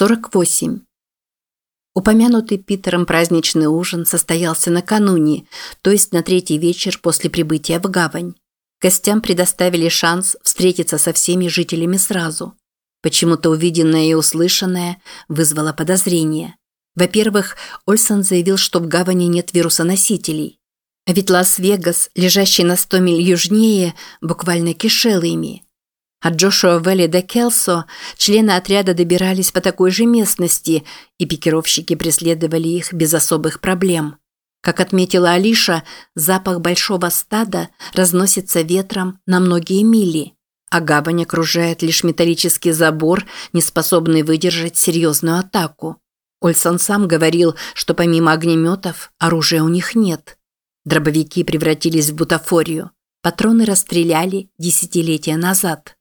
48. Упомянутый Питером праздничный ужин состоялся накануне, то есть на третий вечер после прибытия в гавань. Гостям предоставили шанс встретиться со всеми жителями сразу. Почему-то увиденное и услышанное вызвало подозрение. Во-первых, Ольсон заявил, что в гавани нет вирусоносителей. А ведь Лас-Вегас, лежащий на 100 миль южнее, буквально кишел ими. От Джошуа Вэлли до Келсо члены отряда добирались по такой же местности, и пикировщики преследовали их без особых проблем. Как отметила Алиша, запах большого стада разносится ветром на многие мили, а гавань окружает лишь металлический забор, не способный выдержать серьезную атаку. Ольсон сам говорил, что помимо огнеметов оружия у них нет. Дробовики превратились в бутафорию. Патроны расстреляли десятилетия назад.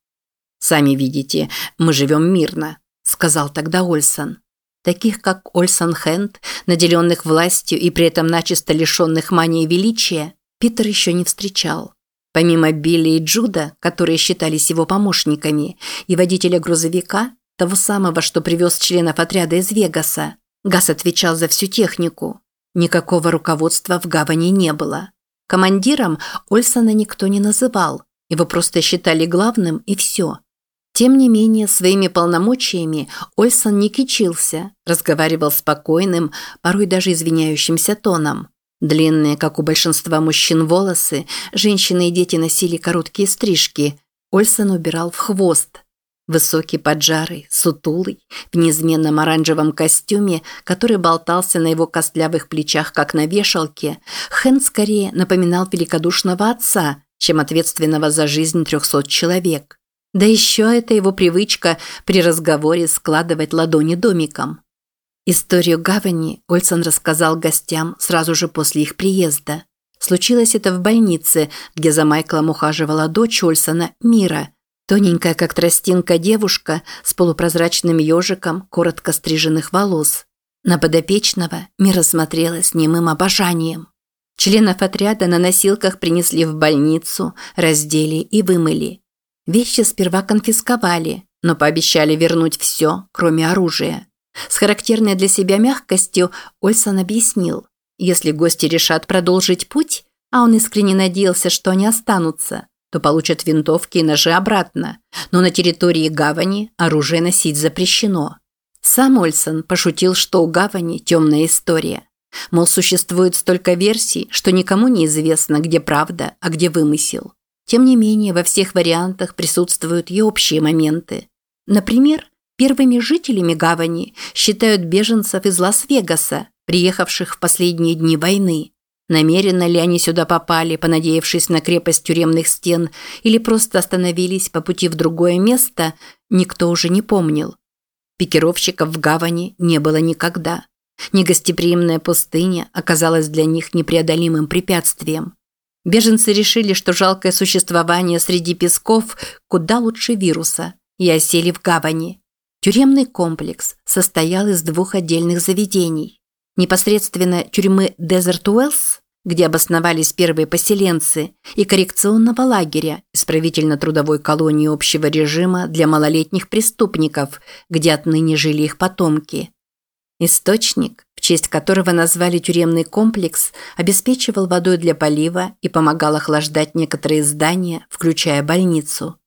«Сами видите, мы живем мирно», – сказал тогда Ольсон. Таких, как Ольсон Хэнд, наделенных властью и при этом начисто лишенных мании величия, Питер еще не встречал. Помимо Билли и Джуда, которые считались его помощниками, и водителя грузовика, того самого, что привез членов отряда из Вегаса, Газ отвечал за всю технику. Никакого руководства в гавани не было. Командиром Ольсона никто не называл, его просто считали главным и все. Тем не менее, своими полномочиями Ольсон не кичился, разговаривал спокойным, порой даже извиняющимся тоном. Длинные, как у большинства мужчин, волосы, женщины и дети носили короткие стрижки. Ольсон убирал в хвост. Высокий, поджарый, сутулый, в неизменном оранжевом костюме, который болтался на его костлявых плечах, как на вешалке, Хэн скорее напоминал великодушного отца, чем ответственного за жизнь трехсот человек. Да еще это его привычка при разговоре складывать ладони домиком. Историю гавани Ольсон рассказал гостям сразу же после их приезда. Случилось это в больнице, где за Майклом ухаживала дочь Ольсона, Мира, тоненькая как тростинка девушка с полупрозрачным ежиком коротко стриженных волос. На подопечного Мира смотрела с немым обожанием. Членов отряда на носилках принесли в больницу, раздели и вымыли. Вещи сперва конфисковали, но пообещали вернуть все, кроме оружия. С характерной для себя мягкостью Ольсон объяснил, если гости решат продолжить путь, а он искренне надеялся, что они останутся, то получат винтовки и ножи обратно, но на территории гавани оружие носить запрещено. Сам Ольсон пошутил, что у гавани темная история. Мол, существует столько версий, что никому не известно, где правда, а где вымысел. Тем не менее, во всех вариантах присутствуют и общие моменты. Например, первыми жителями гавани считают беженцев из Лас-Вегаса, приехавших в последние дни войны. Намеренно ли они сюда попали, понадеявшись на крепость тюремных стен, или просто остановились по пути в другое место, никто уже не помнил. Пикировщиков в гавани не было никогда. Негостеприимная пустыня оказалась для них непреодолимым препятствием. Беженцы решили, что жалкое существование среди песков куда лучше вируса, и осели в гавани. Тюремный комплекс состоял из двух отдельных заведений. Непосредственно тюрьмы Desert Wells, где обосновались первые поселенцы, и коррекционного лагеря, исправительно-трудовой колонии общего режима для малолетних преступников, где отныне жили их потомки. Источник, в честь которого назвали тюремный комплекс, обеспечивал водой для полива и помогал охлаждать некоторые здания, включая больницу.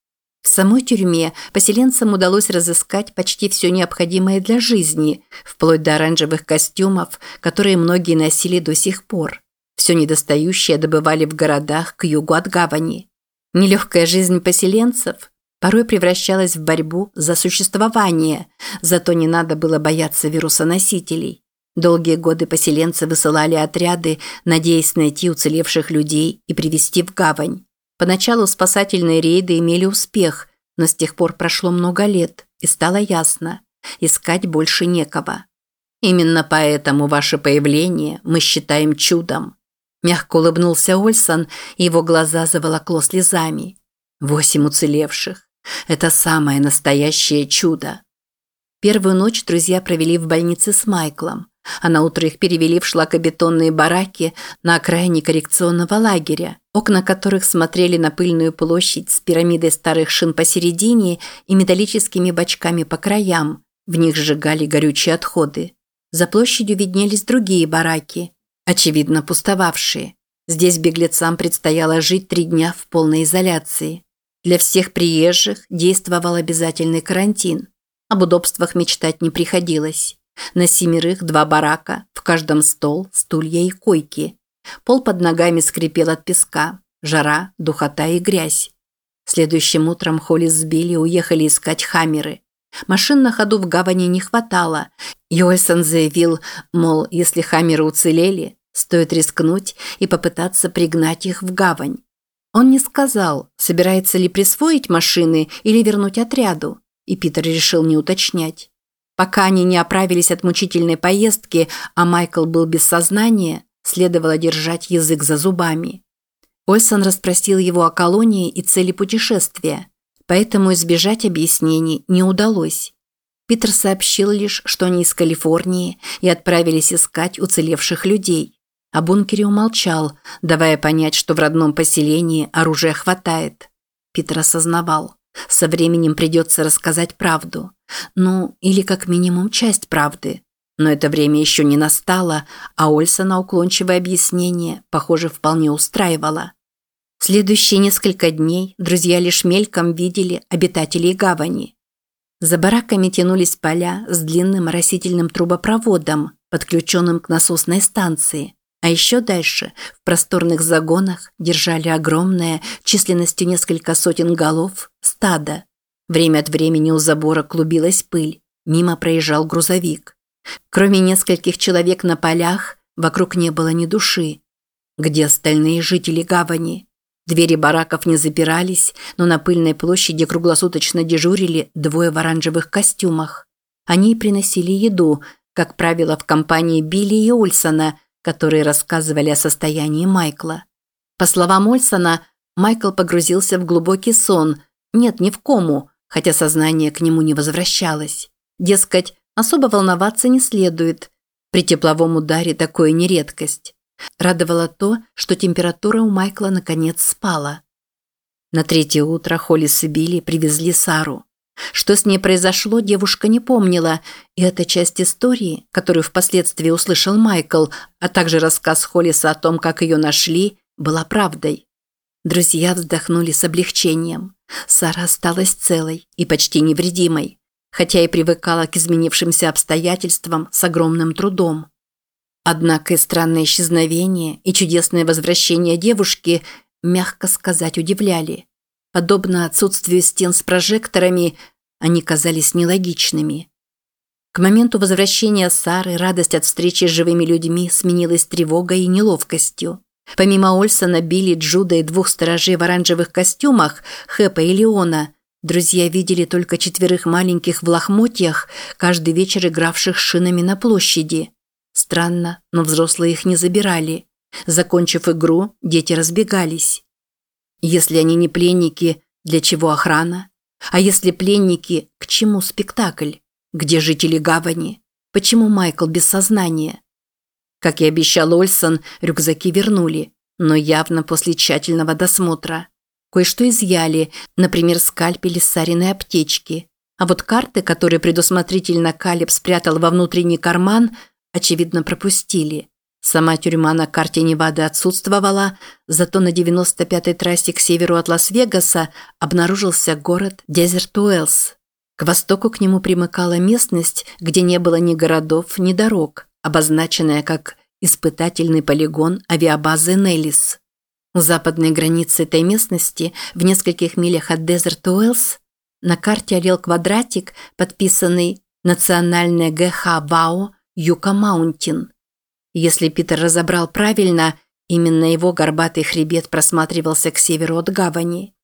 В самой тюрьме поселенцам удалось разыскать почти все необходимое для жизни, вплоть до оранжевых костюмов, которые многие носили до сих пор. Все недостающее добывали в городах к югу от гавани. Нелегкая жизнь поселенцев порой превращалась в борьбу за существование, зато не надо было бояться вирусоносителей. Долгие годы поселенцы высылали отряды, надеясь найти уцелевших людей и привести в гавань. Поначалу спасательные рейды имели успех, но с тех пор прошло много лет, и стало ясно – искать больше некого. Именно поэтому ваше появление мы считаем чудом. Мягко улыбнулся Ольсон, и его глаза заволокло слезами. Восемь уцелевших. Это самое настоящее чудо. Первую ночь друзья провели в больнице с Майклом, а на утро их перевели в шлакобетонные бараки на окраине коррекционного лагеря, окна которых смотрели на пыльную площадь с пирамидой старых шин посередине и металлическими бочками по краям, В них сжигали горючие отходы. За площадью виднелись другие бараки, очевидно пустовавшие. Здесь беглецам предстояло жить три дня в полной изоляции. Для всех приезжих действовал обязательный карантин. Об удобствах мечтать не приходилось. На семерых два барака, в каждом стол, стулья и койки. Пол под ногами скрипел от песка. Жара, духота и грязь. Следующим утром Холли с Билли уехали искать хаммеры. Машин на ходу в гавани не хватало. Йольсон заявил, мол, если хаммеры уцелели, стоит рискнуть и попытаться пригнать их в гавань. Он не сказал, собирается ли присвоить машины или вернуть отряду, и Питер решил не уточнять. Пока они не оправились от мучительной поездки, а Майкл был без сознания, следовало держать язык за зубами. Ольсон расспросил его о колонии и цели путешествия, поэтому избежать объяснений не удалось. Питер сообщил лишь, что они из Калифорнии и отправились искать уцелевших людей. О бункере умолчал, давая понять, что в родном поселении оружия хватает. Питер осознавал. Со временем придется рассказать правду. Ну, или как минимум часть правды. Но это время еще не настало, а Ольсона уклончивое объяснение, похоже, вполне устраивало. Следующие несколько дней друзья лишь мельком видели обитателей гавани. За бараками тянулись поля с длинным растительным трубопроводом, подключенным к насосной станции. А еще дальше, в просторных загонах, держали огромное, численностью несколько сотен голов, стадо. Время от времени у забора клубилась пыль, мимо проезжал грузовик. Кроме нескольких человек на полях, вокруг не было ни души. Где остальные жители гавани? Двери бараков не запирались, но на пыльной площади круглосуточно дежурили двое в оранжевых костюмах. Они приносили еду, как правило, в компании Билли и Ульсона, которые рассказывали о состоянии Майкла. По словам Ольсона, Майкл погрузился в глубокий сон, нет, не в кому, хотя сознание к нему не возвращалось. Дескать, особо волноваться не следует. При тепловом ударе такое не редкость. Радовало то, что температура у Майкла наконец спала. На третье утро Холлис и Билли привезли Сару. Что с ней произошло, девушка не помнила, и эта часть истории, которую впоследствии услышал Майкл, а также рассказ Холлиса о том, как ее нашли, была правдой. Друзья вздохнули с облегчением. Сара осталась целой и почти невредимой, хотя и привыкала к изменившимся обстоятельствам с огромным трудом. Однако и странное исчезновение, и чудесное возвращение девушки, мягко сказать, удивляли. Подобно отсутствию стен с прожекторами, они казались нелогичными. К моменту возвращения Сары радость от встречи с живыми людьми сменилась тревогой и неловкостью. Помимо Ольсона, Билли, Джуда и двух сторожей в оранжевых костюмах, Хэпа и Леона, друзья видели только четверых маленьких в лохмотьях, каждый вечер игравших шинами на площади. Странно, но взрослые их не забирали. Закончив игру, дети разбегались. Если они не пленники, для чего охрана? А если пленники, к чему спектакль? Где жители гавани? Почему Майкл без сознания? Как и обещал Ольсон, рюкзаки вернули, но явно после тщательного досмотра. Кое-что изъяли, например, скальпели с Сариной аптечки. А вот карты, которые предусмотрительно Калеб спрятал во внутренний карман – очевидно, пропустили. Сама тюрьма на карте Невады отсутствовала, зато на 95-й трассе к северу от Лас-Вегаса обнаружился город Дезерт-Уэллс. К востоку к нему примыкала местность, где не было ни городов, ни дорог, обозначенная как испытательный полигон авиабазы Неллис. У западной границы этой местности, в нескольких милях от Дезерт-Уэллс, на карте орел квадратик, подписанный «Национальная ГХ ВАО» Юка Маунтин. Если Питер разобрал правильно, именно его горбатый хребет просматривался к северу от гавани.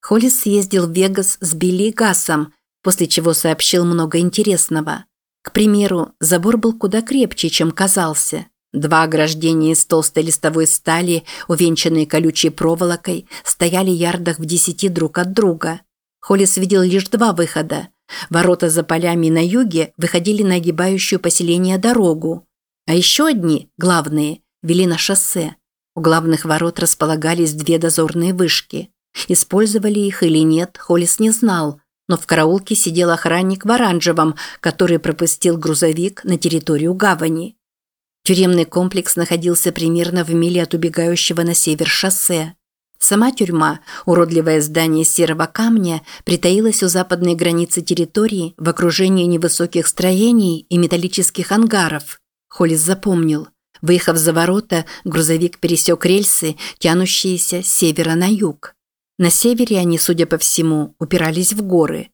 Холлис съездил в Вегас с Билли и Гасом, после чего сообщил много интересного. К примеру, забор был куда крепче, чем казался. Два ограждения из толстой листовой стали, увенчанные колючей проволокой, стояли ярдах в десяти друг от друга. Холлис видел лишь два выхода Ворота за полями на юге выходили на огибающую поселение дорогу. А еще одни, главные, вели на шоссе. У главных ворот располагались две дозорные вышки. Использовали их или нет, Холлис не знал, но в караулке сидел охранник в оранжевом, который пропустил грузовик на территорию гавани. Тюремный комплекс находился примерно в миле от убегающего на север шоссе. Сама тюрьма, уродливое здание серого камня, притаилась у западной границы территории в окружении невысоких строений и металлических ангаров. Холлис запомнил. Выехав за ворота, грузовик пересек рельсы, тянущиеся с севера на юг. На севере они, судя по всему, упирались в горы.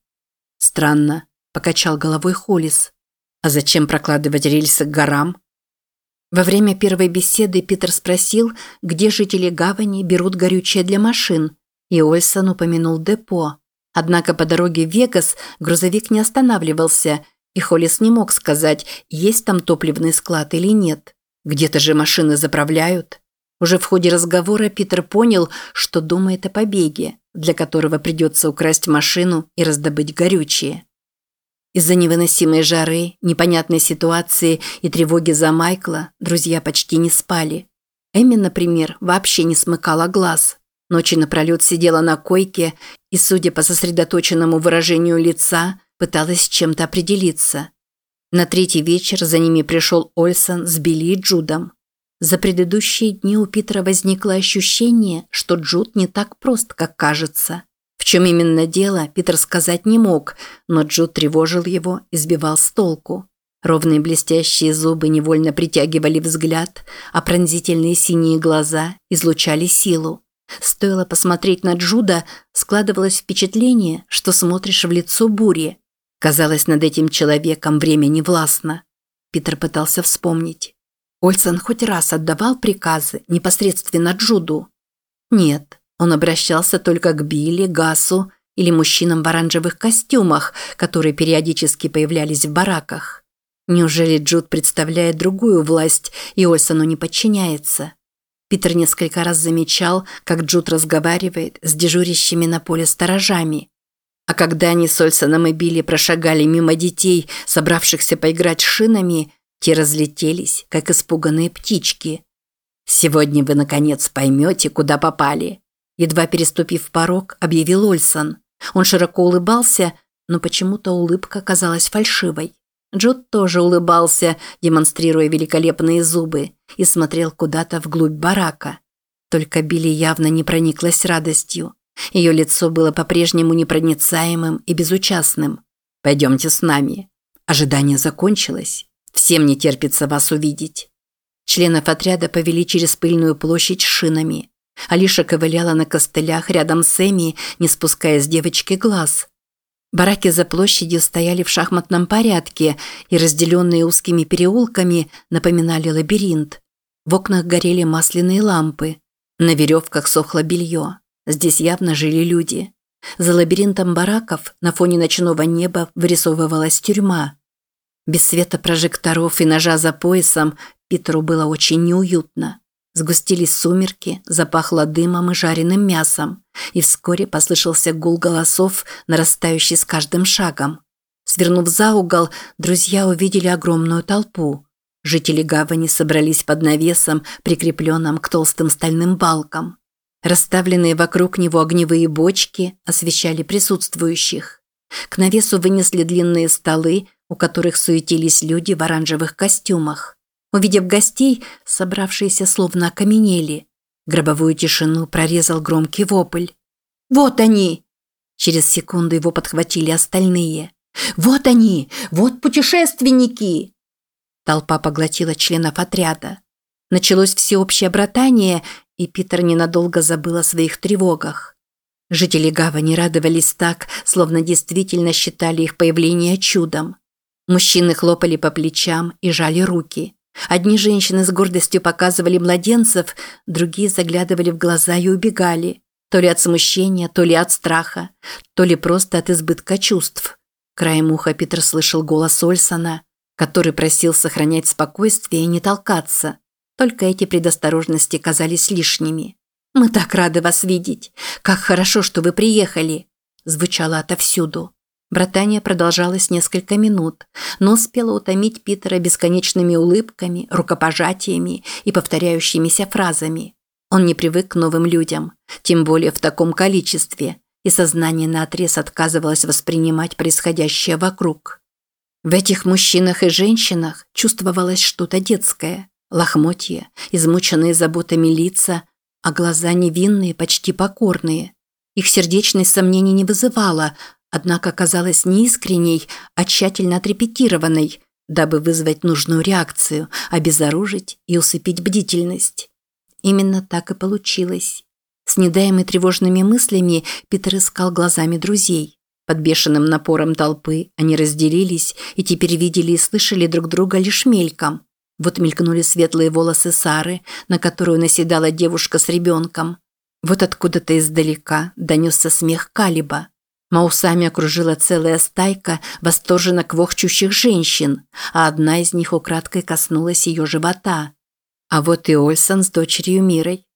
«Странно», – покачал головой Холлис. «А зачем прокладывать рельсы к горам?» Во время первой беседы Питер спросил, где жители гавани берут горючее для машин, и Ольсон упомянул депо. Однако по дороге в Вегас грузовик не останавливался, и Холлис не мог сказать, есть там топливный склад или нет. Где-то же машины заправляют. Уже в ходе разговора Питер понял, что думает о побеге, для которого придется украсть машину и раздобыть горючее. Из-за невыносимой жары, непонятной ситуации и тревоги за Майкла друзья почти не спали. Эми, например, вообще не смыкала глаз. Ночи напролет сидела на койке и, судя по сосредоточенному выражению лица, пыталась чем-то определиться. На третий вечер за ними пришел Ольсон с Билли и Джудом. За предыдущие дни у Питера возникло ощущение, что Джуд не так прост, как кажется. В чем именно дело, Питер сказать не мог, но Джуд тревожил его и сбивал с толку. Ровные блестящие зубы невольно притягивали взгляд, а пронзительные синие глаза излучали силу. Стоило посмотреть на Джуда, складывалось впечатление, что смотришь в лицо бури. Казалось, над этим человеком время не властно. Питер пытался вспомнить. Ольсон хоть раз отдавал приказы непосредственно Джуду? Нет. Он обращался только к Билли, Гасу или мужчинам в оранжевых костюмах, которые периодически появлялись в бараках. Неужели Джуд представляет другую власть, и Ольсону не подчиняется? Питер несколько раз замечал, как Джуд разговаривает с дежурящими на поле сторожами. А когда они с Ольсоном и Билли прошагали мимо детей, собравшихся поиграть шинами, те разлетелись, как испуганные птички. «Сегодня вы, наконец, поймете, куда попали», Едва переступив порог, объявил Ольсон. Он широко улыбался, но почему-то улыбка казалась фальшивой. Джуд тоже улыбался, демонстрируя великолепные зубы, и смотрел куда-то вглубь барака. Только Билли явно не прониклась радостью. Ее лицо было по-прежнему непроницаемым и безучастным. «Пойдемте с нами». Ожидание закончилось. Всем не терпится вас увидеть. Членов отряда повели через пыльную площадь шинами. Алиша ковыляла на костылях рядом с Эми, не спуская с девочки глаз. Бараки за площадью стояли в шахматном порядке и, разделенные узкими переулками, напоминали лабиринт. В окнах горели масляные лампы. На веревках сохло белье. Здесь явно жили люди. За лабиринтом бараков на фоне ночного неба вырисовывалась тюрьма. Без света прожекторов и ножа за поясом Питеру было очень неуютно. Сгустились сумерки, запахло дымом и жареным мясом, и вскоре послышался гул голосов, нарастающий с каждым шагом. Свернув за угол, друзья увидели огромную толпу. Жители гавани собрались под навесом, прикрепленным к толстым стальным балкам. Расставленные вокруг него огневые бочки освещали присутствующих. К навесу вынесли длинные столы, у которых суетились люди в оранжевых костюмах. Увидев гостей, собравшиеся словно окаменели. Гробовую тишину прорезал громкий вопль. «Вот они!» Через секунду его подхватили остальные. «Вот они! Вот путешественники!» Толпа поглотила членов отряда. Началось всеобщее братание, и Питер ненадолго забыл о своих тревогах. Жители гавани радовались так, словно действительно считали их появление чудом. Мужчины хлопали по плечам и жали руки. Одни женщины с гордостью показывали младенцев, другие заглядывали в глаза и убегали. То ли от смущения, то ли от страха, то ли просто от избытка чувств. Краем уха Питер слышал голос Ольсона, который просил сохранять спокойствие и не толкаться. Только эти предосторожности казались лишними. «Мы так рады вас видеть! Как хорошо, что вы приехали!» звучало отовсюду. Братание продолжалось несколько минут, но успело утомить Питера бесконечными улыбками, рукопожатиями и повторяющимися фразами. Он не привык к новым людям, тем более в таком количестве, и сознание наотрез отказывалось воспринимать происходящее вокруг. В этих мужчинах и женщинах чувствовалось что-то детское, лохмотья, измученные заботами лица, а глаза невинные, почти покорные. Их сердечность сомнений не вызывала, однако казалась не искренней, а тщательно отрепетированной, дабы вызвать нужную реакцию, обезоружить и усыпить бдительность. Именно так и получилось. С недаемыми тревожными мыслями Питер искал глазами друзей. Под бешеным напором толпы они разделились и теперь видели и слышали друг друга лишь мельком. Вот мелькнули светлые волосы Сары, на которую наседала девушка с ребенком. Вот откуда-то издалека донесся смех Калиба. Маусами окружила целая стайка восторженно квохчущих женщин, а одна из них украдкой коснулась ее живота. А вот и Ольсон с дочерью Мирой.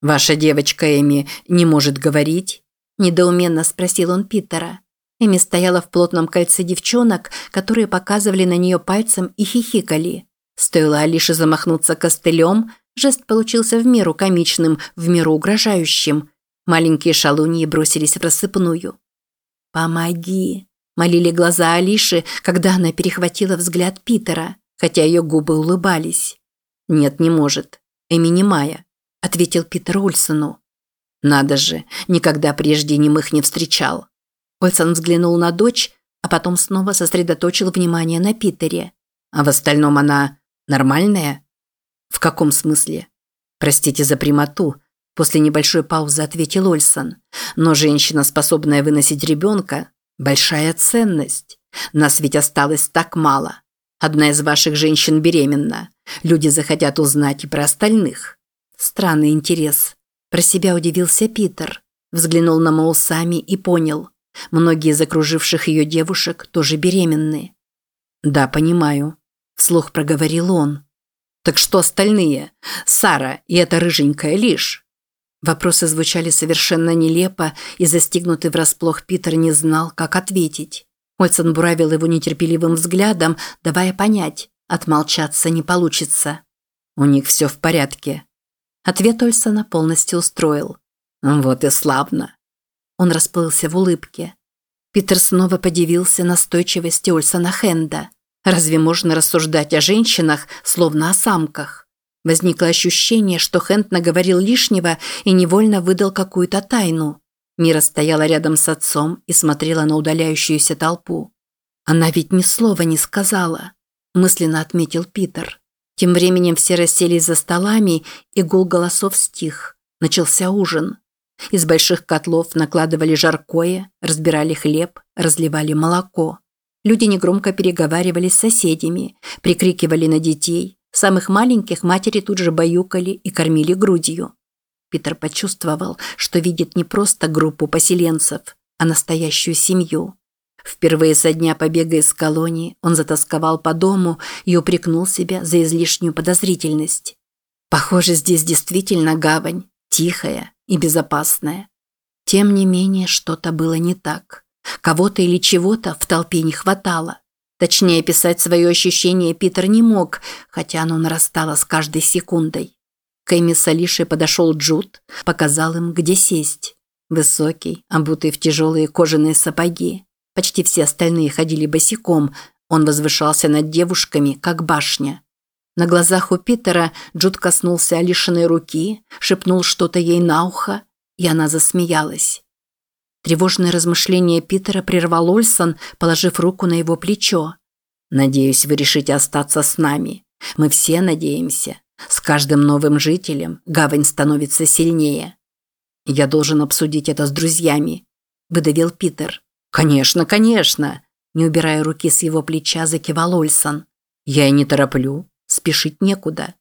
«Ваша девочка Эми не может говорить?» – недоуменно спросил он Питера. Эми стояла в плотном кольце девчонок, которые показывали на нее пальцем и хихикали. Стоило Алише замахнуться костылем, жест получился в меру комичным, в меру угрожающим. Маленькие шалуньи бросились в рассыпную. «Помоги!» – молили глаза Алиши, когда она перехватила взгляд Питера, хотя ее губы улыбались. «Нет, не может. Эми не Майя», – ответил Питер Ульсону. «Надо же, никогда прежде немых не встречал». Ольсон взглянул на дочь, а потом снова сосредоточил внимание на Питере. «А в остальном она нормальная?» «В каком смысле?» «Простите за прямоту, После небольшой паузы ответил Ольсон. Но женщина, способная выносить ребенка – большая ценность. Нас ведь осталось так мало. Одна из ваших женщин беременна. Люди захотят узнать и про остальных. Странный интерес. Про себя удивился Питер. Взглянул на Маусами и понял. Многие из окруживших ее девушек тоже беременны. «Да, понимаю», – вслух проговорил он. «Так что остальные? Сара и эта рыженькая лишь?» Вопросы звучали совершенно нелепо, и застигнутый врасплох Питер не знал, как ответить. Ольсон буравил его нетерпеливым взглядом, давая понять, отмолчаться не получится. «У них все в порядке». Ответ Ольсона полностью устроил. «Вот и славно». Он расплылся в улыбке. Питер снова подивился настойчивости Ольсона Хенда. Разве можно рассуждать о женщинах, словно о самках? Возникло ощущение, что Хэнд наговорил лишнего и невольно выдал какую-то тайну. Мира стояла рядом с отцом и смотрела на удаляющуюся толпу. «Она ведь ни слова не сказала», – мысленно отметил Питер. Тем временем все расселись за столами, и гул голосов стих. Начался ужин. Из больших котлов накладывали жаркое, разбирали хлеб, разливали молоко. Люди негромко переговаривались с соседями, прикрикивали на детей, Самых маленьких матери тут же баюкали и кормили грудью. Питер почувствовал, что видит не просто группу поселенцев, а настоящую семью. Впервые со дня побега из колонии он затасковал по дому и упрекнул себя за излишнюю подозрительность. Похоже, здесь действительно гавань, тихая и безопасная. Тем не менее, что-то было не так. Кого-то или чего-то в толпе не хватало. Точнее, писать свое ощущение Питер не мог, хотя оно нарастало с каждой секундой. К Эми с Алишей подошел Джуд, показал им, где сесть. Высокий, обутый в тяжелые кожаные сапоги. Почти все остальные ходили босиком, он возвышался над девушками, как башня. На глазах у Питера Джуд коснулся Алишиной руки, шепнул что-то ей на ухо, и она засмеялась. Тревожное размышление Питера прервал Ольсон, положив руку на его плечо. «Надеюсь, вы решите остаться с нами. Мы все надеемся. С каждым новым жителем гавань становится сильнее. Я должен обсудить это с друзьями», – выдавил Питер. «Конечно, конечно!» – не убирая руки с его плеча, закивал Ольсон. «Я и не тороплю. Спешить некуда».